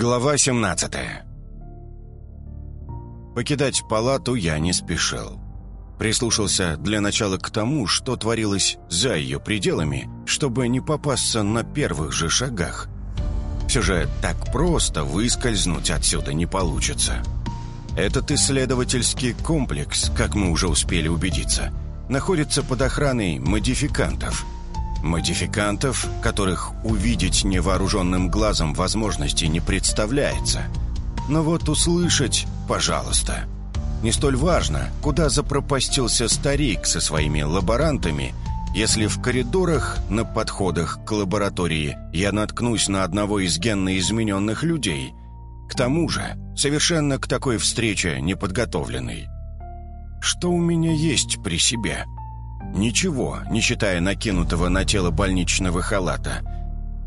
Глава 17 Покидать палату я не спешил. Прислушался для начала к тому, что творилось за ее пределами, чтобы не попасться на первых же шагах. Все же так просто выскользнуть отсюда не получится. Этот исследовательский комплекс, как мы уже успели убедиться, находится под охраной модификантов – Модификантов, которых увидеть невооруженным глазом возможности не представляется. Но вот услышать, пожалуйста. Не столь важно, куда запропастился старик со своими лаборантами, если в коридорах на подходах к лаборатории я наткнусь на одного из генно измененных людей. К тому же, совершенно к такой встрече неподготовленный. Что у меня есть при себе?» Ничего, не считая накинутого на тело больничного халата.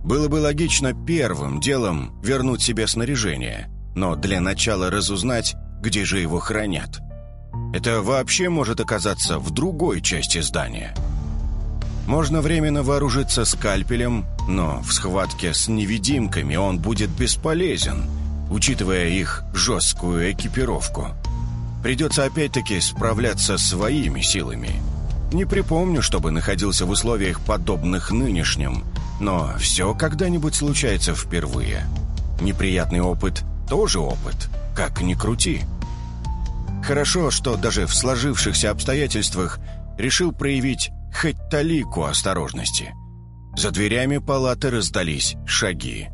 Было бы логично первым делом вернуть себе снаряжение, но для начала разузнать, где же его хранят. Это вообще может оказаться в другой части здания. Можно временно вооружиться скальпелем, но в схватке с невидимками он будет бесполезен, учитывая их жесткую экипировку. Придется опять-таки справляться своими силами – не припомню, чтобы находился в условиях подобных нынешним, но все когда-нибудь случается впервые. Неприятный опыт – тоже опыт, как ни крути. Хорошо, что даже в сложившихся обстоятельствах решил проявить хоть талику осторожности. За дверями палаты раздались шаги.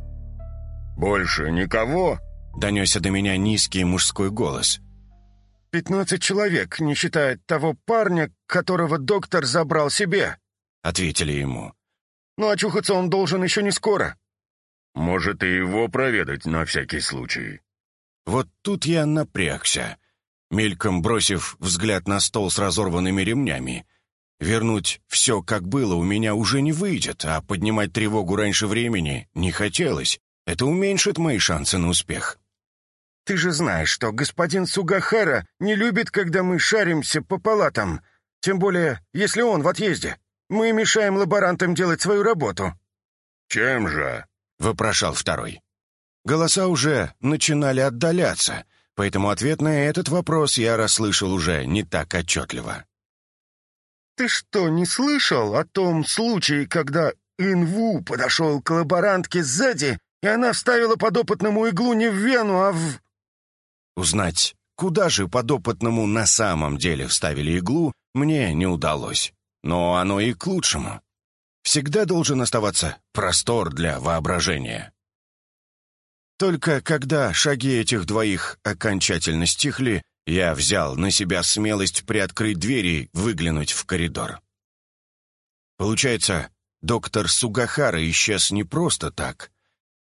«Больше никого?» — донесся до меня низкий мужской голос. «Пятнадцать человек, не считая того парня, которого доктор забрал себе», — ответили ему. «Но очухаться он должен еще не скоро». «Может, и его проведать на всякий случай». Вот тут я напрягся, мельком бросив взгляд на стол с разорванными ремнями. Вернуть все, как было, у меня уже не выйдет, а поднимать тревогу раньше времени не хотелось. Это уменьшит мои шансы на успех. Ты же знаешь, что господин Сугахара не любит, когда мы шаримся по палатам. Тем более, если он в отъезде. Мы мешаем лаборантам делать свою работу». «Чем же?» — вопрошал второй. Голоса уже начинали отдаляться, поэтому ответ на этот вопрос я расслышал уже не так отчетливо. «Ты что, не слышал о том случае, когда Инву подошел к лаборантке сзади, и она вставила подопытному иглу не в вену, а в...» Узнать, куда же подопытному на самом деле вставили иглу, мне не удалось. Но оно и к лучшему. Всегда должен оставаться простор для воображения. Только когда шаги этих двоих окончательно стихли, я взял на себя смелость приоткрыть двери и выглянуть в коридор. Получается, доктор Сугахара исчез не просто так.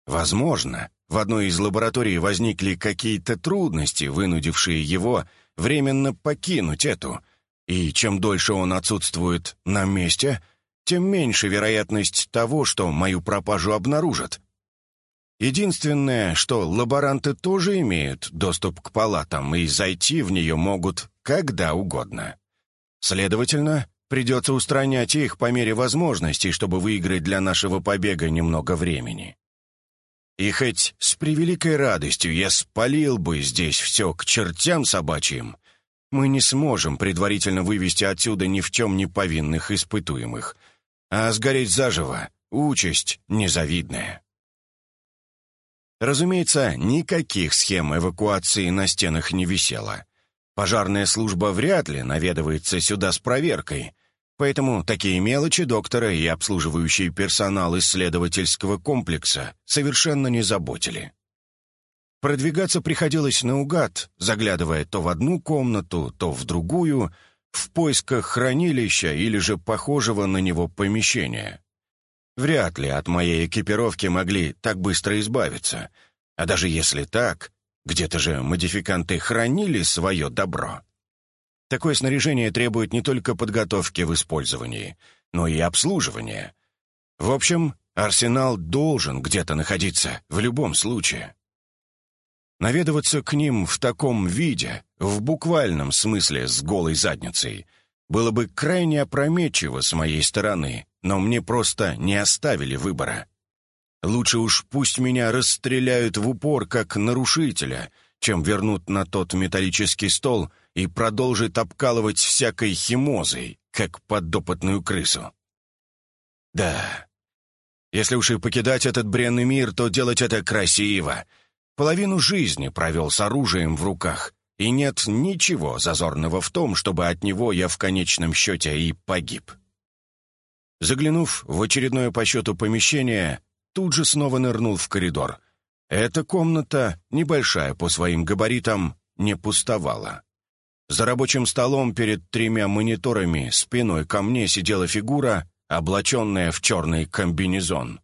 Возможно, в одной из лабораторий возникли какие-то трудности, вынудившие его временно покинуть эту, и чем дольше он отсутствует на месте, тем меньше вероятность того, что мою пропажу обнаружат. Единственное, что лаборанты тоже имеют доступ к палатам и зайти в нее могут когда угодно. Следовательно, придется устранять их по мере возможностей, чтобы выиграть для нашего побега немного времени. И хоть с превеликой радостью я спалил бы здесь все к чертям собачьим, мы не сможем предварительно вывести отсюда ни в чем не повинных испытуемых, а сгореть заживо — участь незавидная. Разумеется, никаких схем эвакуации на стенах не висело. Пожарная служба вряд ли наведывается сюда с проверкой — Поэтому такие мелочи доктора и обслуживающий персонал исследовательского комплекса совершенно не заботили. Продвигаться приходилось наугад, заглядывая то в одну комнату, то в другую, в поисках хранилища или же похожего на него помещения. Вряд ли от моей экипировки могли так быстро избавиться. А даже если так, где-то же модификанты хранили свое добро. Такое снаряжение требует не только подготовки в использовании, но и обслуживания. В общем, арсенал должен где-то находиться в любом случае. Наведываться к ним в таком виде, в буквальном смысле с голой задницей, было бы крайне опрометчиво с моей стороны, но мне просто не оставили выбора. Лучше уж пусть меня расстреляют в упор как нарушителя, чем вернут на тот металлический стол и продолжат обкалывать всякой химозой, как подопытную крысу. Да, если уж и покидать этот бренный мир, то делать это красиво. Половину жизни провел с оружием в руках, и нет ничего зазорного в том, чтобы от него я в конечном счете и погиб. Заглянув в очередное по счету помещение, тут же снова нырнул в коридор. Эта комната, небольшая по своим габаритам, не пустовала. За рабочим столом перед тремя мониторами спиной ко мне сидела фигура, облаченная в черный комбинезон.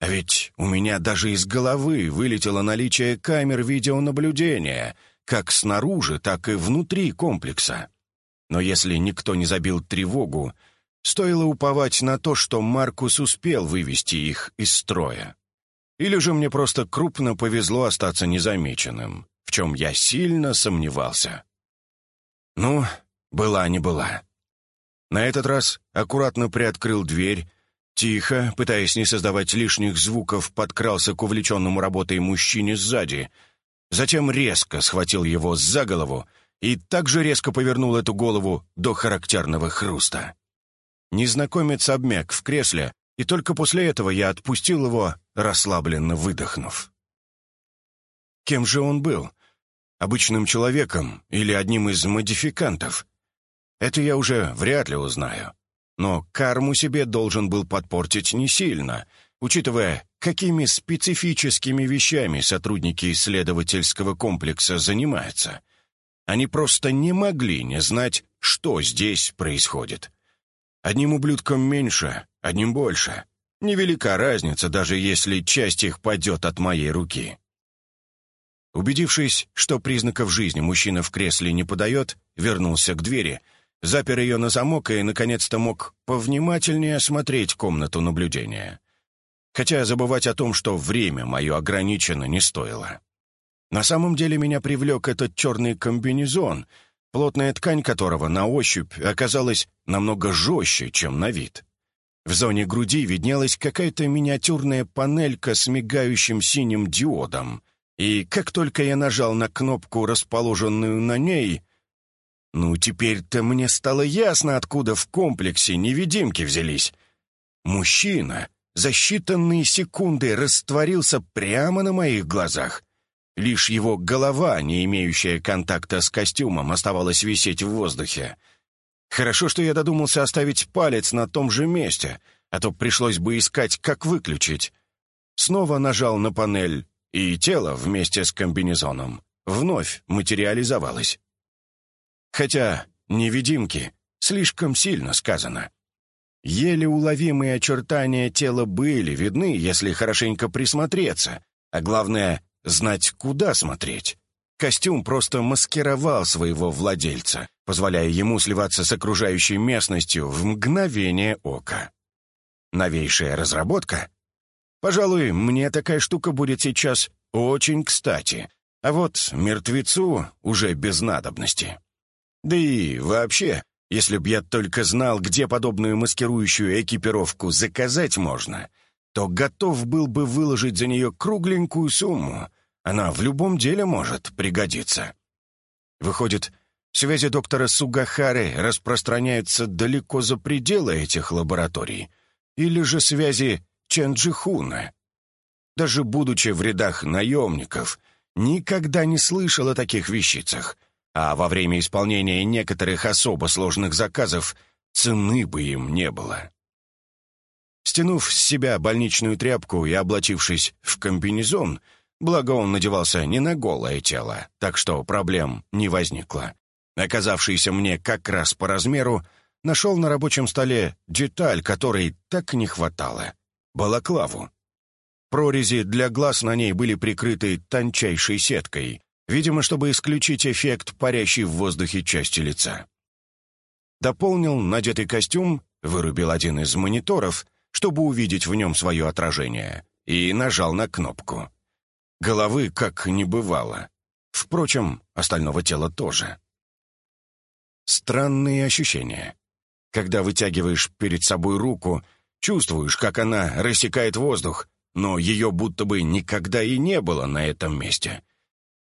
А ведь у меня даже из головы вылетело наличие камер видеонаблюдения, как снаружи, так и внутри комплекса. Но если никто не забил тревогу, стоило уповать на то, что Маркус успел вывести их из строя. Или же мне просто крупно повезло остаться незамеченным, в чем я сильно сомневался. Ну, была не была. На этот раз аккуратно приоткрыл дверь, тихо, пытаясь не создавать лишних звуков, подкрался к увлеченному работой мужчине сзади, затем резко схватил его за голову и также резко повернул эту голову до характерного хруста. Незнакомец обмяк в кресле, и только после этого я отпустил его, расслабленно выдохнув. Кем же он был? Обычным человеком или одним из модификантов? Это я уже вряд ли узнаю. Но карму себе должен был подпортить не сильно, учитывая, какими специфическими вещами сотрудники исследовательского комплекса занимаются. Они просто не могли не знать, что здесь происходит. Одним ублюдком меньше, одним больше. Невелика разница, даже если часть их падет от моей руки. Убедившись, что признаков жизни мужчина в кресле не подает, вернулся к двери — запер ее на замок и, наконец-то, мог повнимательнее осмотреть комнату наблюдения. Хотя забывать о том, что время мое ограничено, не стоило. На самом деле меня привлек этот черный комбинезон, плотная ткань которого на ощупь оказалась намного жестче, чем на вид. В зоне груди виднелась какая-то миниатюрная панелька с мигающим синим диодом, и как только я нажал на кнопку, расположенную на ней — ну, теперь-то мне стало ясно, откуда в комплексе невидимки взялись. Мужчина за считанные секунды растворился прямо на моих глазах. Лишь его голова, не имеющая контакта с костюмом, оставалась висеть в воздухе. Хорошо, что я додумался оставить палец на том же месте, а то пришлось бы искать, как выключить. Снова нажал на панель, и тело вместе с комбинезоном вновь материализовалось. Хотя невидимки слишком сильно сказано. Еле уловимые очертания тела были видны, если хорошенько присмотреться, а главное — знать, куда смотреть. Костюм просто маскировал своего владельца, позволяя ему сливаться с окружающей местностью в мгновение ока. Новейшая разработка? Пожалуй, мне такая штука будет сейчас очень кстати, а вот мертвецу уже без надобности. Да и вообще, если б я только знал, где подобную маскирующую экипировку заказать можно, то готов был бы выложить за нее кругленькую сумму. Она в любом деле может пригодиться. Выходит, связи доктора Сугахары распространяются далеко за пределы этих лабораторий, или же связи Ченджихуна. Даже будучи в рядах наемников, никогда не слышал о таких вещицах — а во время исполнения некоторых особо сложных заказов цены бы им не было. Стянув с себя больничную тряпку и облачившись в комбинезон, благо он надевался не на голое тело, так что проблем не возникло. Оказавшийся мне как раз по размеру, нашел на рабочем столе деталь, которой так не хватало — балаклаву. Прорези для глаз на ней были прикрыты тончайшей сеткой, видимо, чтобы исключить эффект парящей в воздухе части лица. Дополнил надетый костюм, вырубил один из мониторов, чтобы увидеть в нем свое отражение, и нажал на кнопку. Головы как не бывало. Впрочем, остального тела тоже. Странные ощущения. Когда вытягиваешь перед собой руку, чувствуешь, как она рассекает воздух, но ее будто бы никогда и не было на этом месте.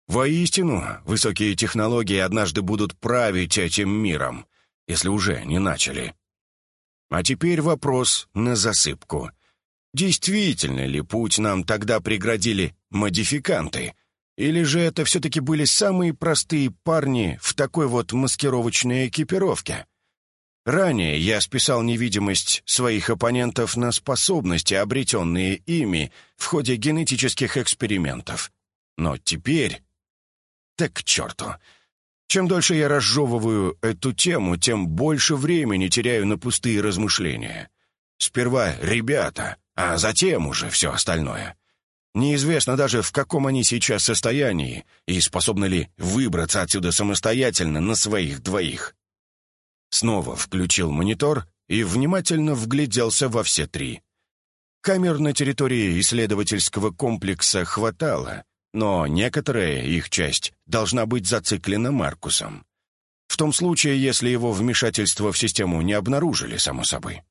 Воистину, высокие технологии однажды будут править этим миром, если уже не начали. А теперь вопрос на засыпку. Действительно ли путь нам тогда преградили модификанты? Или же это все-таки были самые простые парни в такой вот маскировочной экипировке? Ранее я списал невидимость своих оппонентов на способности, обретенные ими в ходе генетических экспериментов. Но теперь... Так к черту. Чем дольше я разжевываю эту тему, тем больше времени теряю на пустые размышления. Сперва ребята, а затем уже все остальное. Неизвестно даже, в каком они сейчас состоянии и способны ли выбраться отсюда самостоятельно на своих двоих. Снова включил монитор и внимательно вгляделся во все три. Камер на территории исследовательского комплекса хватало, но некоторая их часть должна быть зациклена Маркусом. В том случае, если его вмешательство в систему не обнаружили, само собой.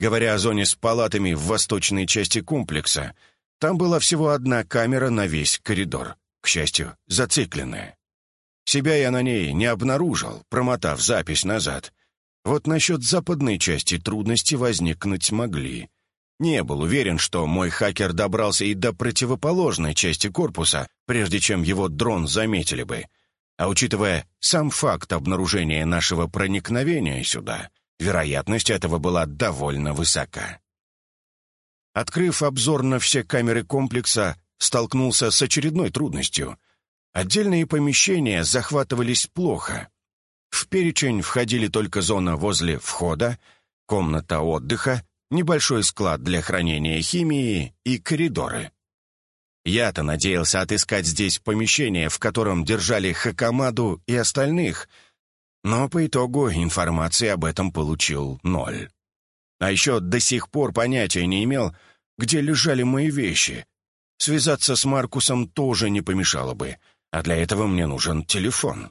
Говоря о зоне с палатами в восточной части комплекса, там была всего одна камера на весь коридор, к счастью, зацикленная. Себя я на ней не обнаружил, промотав запись назад. Вот насчет западной части трудности возникнуть могли. Не был уверен, что мой хакер добрался и до противоположной части корпуса, прежде чем его дрон заметили бы. А учитывая сам факт обнаружения нашего проникновения сюда, вероятность этого была довольно высока. Открыв обзор на все камеры комплекса, столкнулся с очередной трудностью. Отдельные помещения захватывались плохо. В перечень входили только зона возле входа, комната отдыха небольшой склад для хранения химии и коридоры. Я-то надеялся отыскать здесь помещение, в котором держали Хакамаду и остальных, но по итогу информации об этом получил ноль. А еще до сих пор понятия не имел, где лежали мои вещи. Связаться с Маркусом тоже не помешало бы, а для этого мне нужен телефон.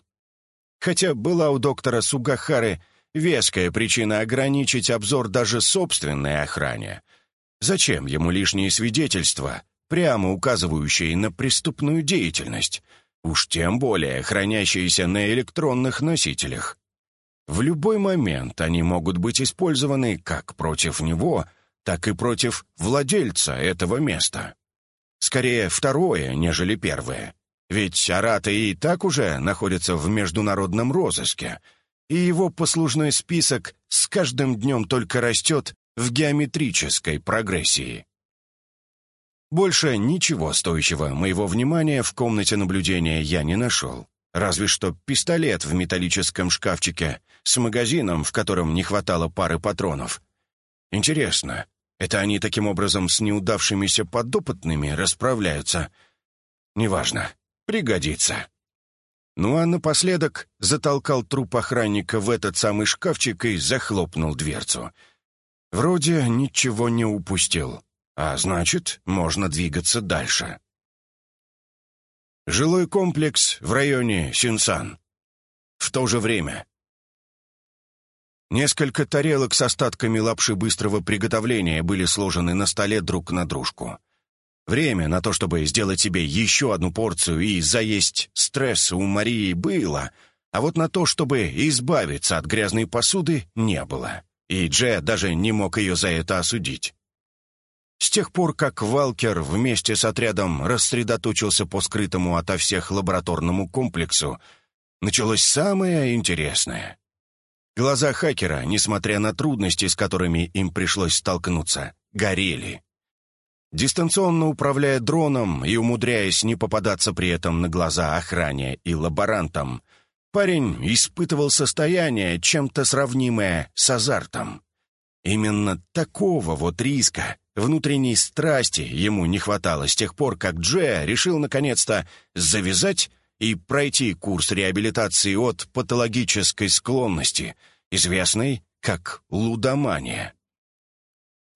Хотя была у доктора Сугахары Веская причина ограничить обзор даже собственной охране. Зачем ему лишние свидетельства, прямо указывающие на преступную деятельность, уж тем более хранящиеся на электронных носителях? В любой момент они могут быть использованы как против него, так и против владельца этого места. Скорее второе, нежели первое. Ведь Арата и так уже находится в международном розыске — и его послужной список с каждым днем только растет в геометрической прогрессии. Больше ничего стоящего моего внимания в комнате наблюдения я не нашел. Разве что пистолет в металлическом шкафчике с магазином, в котором не хватало пары патронов. Интересно, это они таким образом с неудавшимися подопытными расправляются? Неважно, пригодится. Ну а напоследок затолкал труп охранника в этот самый шкафчик и захлопнул дверцу. Вроде ничего не упустил, а значит, можно двигаться дальше. Жилой комплекс в районе Синсан. В то же время. Несколько тарелок с остатками лапши быстрого приготовления были сложены на столе друг на дружку. Время на то, чтобы сделать себе еще одну порцию и заесть стресс у Марии было, а вот на то, чтобы избавиться от грязной посуды, не было. И Дже даже не мог ее за это осудить. С тех пор, как Валкер вместе с отрядом рассредоточился по скрытому ото всех лабораторному комплексу, началось самое интересное. Глаза хакера, несмотря на трудности, с которыми им пришлось столкнуться, горели. Дистанционно управляя дроном и умудряясь не попадаться при этом на глаза охране и лаборантам, парень испытывал состояние, чем-то сравнимое с азартом. Именно такого вот риска, внутренней страсти ему не хватало с тех пор, как Джея решил наконец-то завязать и пройти курс реабилитации от патологической склонности, известной как лудомания.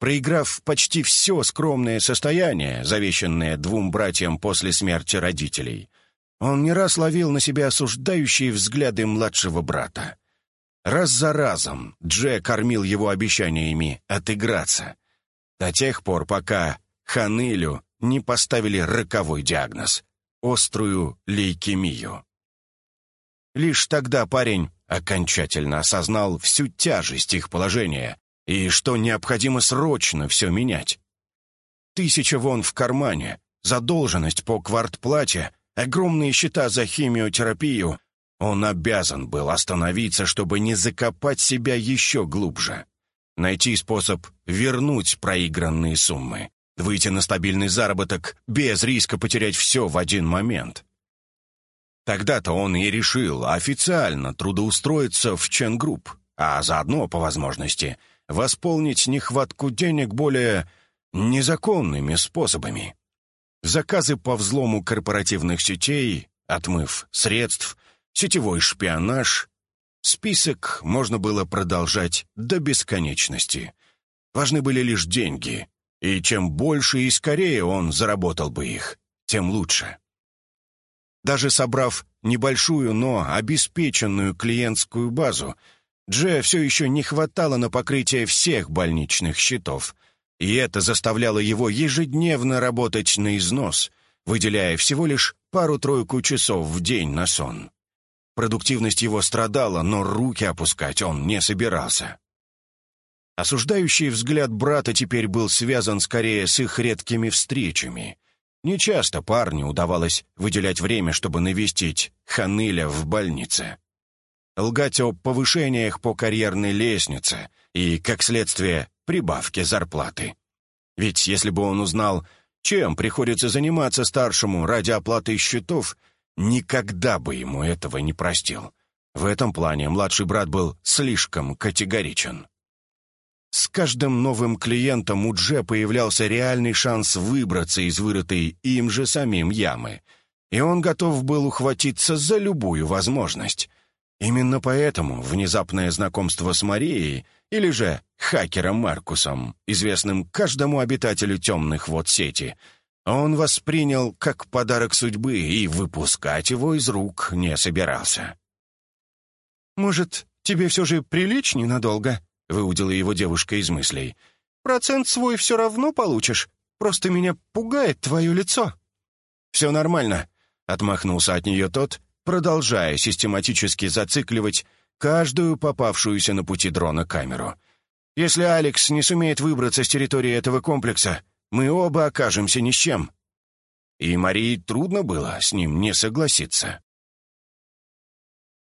Проиграв почти все скромное состояние, завещанное двум братьям после смерти родителей, он не раз ловил на себя осуждающие взгляды младшего брата. Раз за разом Дже кормил его обещаниями отыграться. До тех пор, пока Ханылю не поставили роковой диагноз — острую лейкемию. Лишь тогда парень окончательно осознал всю тяжесть их положения и что необходимо срочно все менять. Тысяча вон в кармане, задолженность по квартплате, огромные счета за химиотерапию. Он обязан был остановиться, чтобы не закопать себя еще глубже. Найти способ вернуть проигранные суммы, выйти на стабильный заработок без риска потерять все в один момент. Тогда-то он и решил официально трудоустроиться в Ченгрупп, а заодно, по возможности, восполнить нехватку денег более незаконными способами. Заказы по взлому корпоративных сетей, отмыв средств, сетевой шпионаж. Список можно было продолжать до бесконечности. Важны были лишь деньги, и чем больше и скорее он заработал бы их, тем лучше. Даже собрав небольшую, но обеспеченную клиентскую базу, Дже все еще не хватало на покрытие всех больничных счетов, и это заставляло его ежедневно работать на износ, выделяя всего лишь пару-тройку часов в день на сон. Продуктивность его страдала, но руки опускать он не собирался. Осуждающий взгляд брата теперь был связан скорее с их редкими встречами. Нечасто парню удавалось выделять время, чтобы навестить Ханыля в больнице. Лгать о повышениях по карьерной лестнице и, как следствие, прибавке зарплаты. Ведь если бы он узнал, чем приходится заниматься старшему ради оплаты счетов, никогда бы ему этого не простил. В этом плане младший брат был слишком категоричен. С каждым новым клиентом у Дже появлялся реальный шанс выбраться из вырытой им же самим ямы, и он готов был ухватиться за любую возможность. Именно поэтому внезапное знакомство с Марией или же хакером Маркусом, известным каждому обитателю темных вод сети, он воспринял как подарок судьбы и выпускать его из рук не собирался. «Может, тебе все же приличней надолго?» выудила его девушка из мыслей. «Процент свой все равно получишь. Просто меня пугает твое лицо». «Все нормально», — отмахнулся от нее тот, продолжая систематически зацикливать каждую попавшуюся на пути дрона камеру. «Если Алекс не сумеет выбраться с территории этого комплекса, мы оба окажемся ни с чем». И Марии трудно было с ним не согласиться.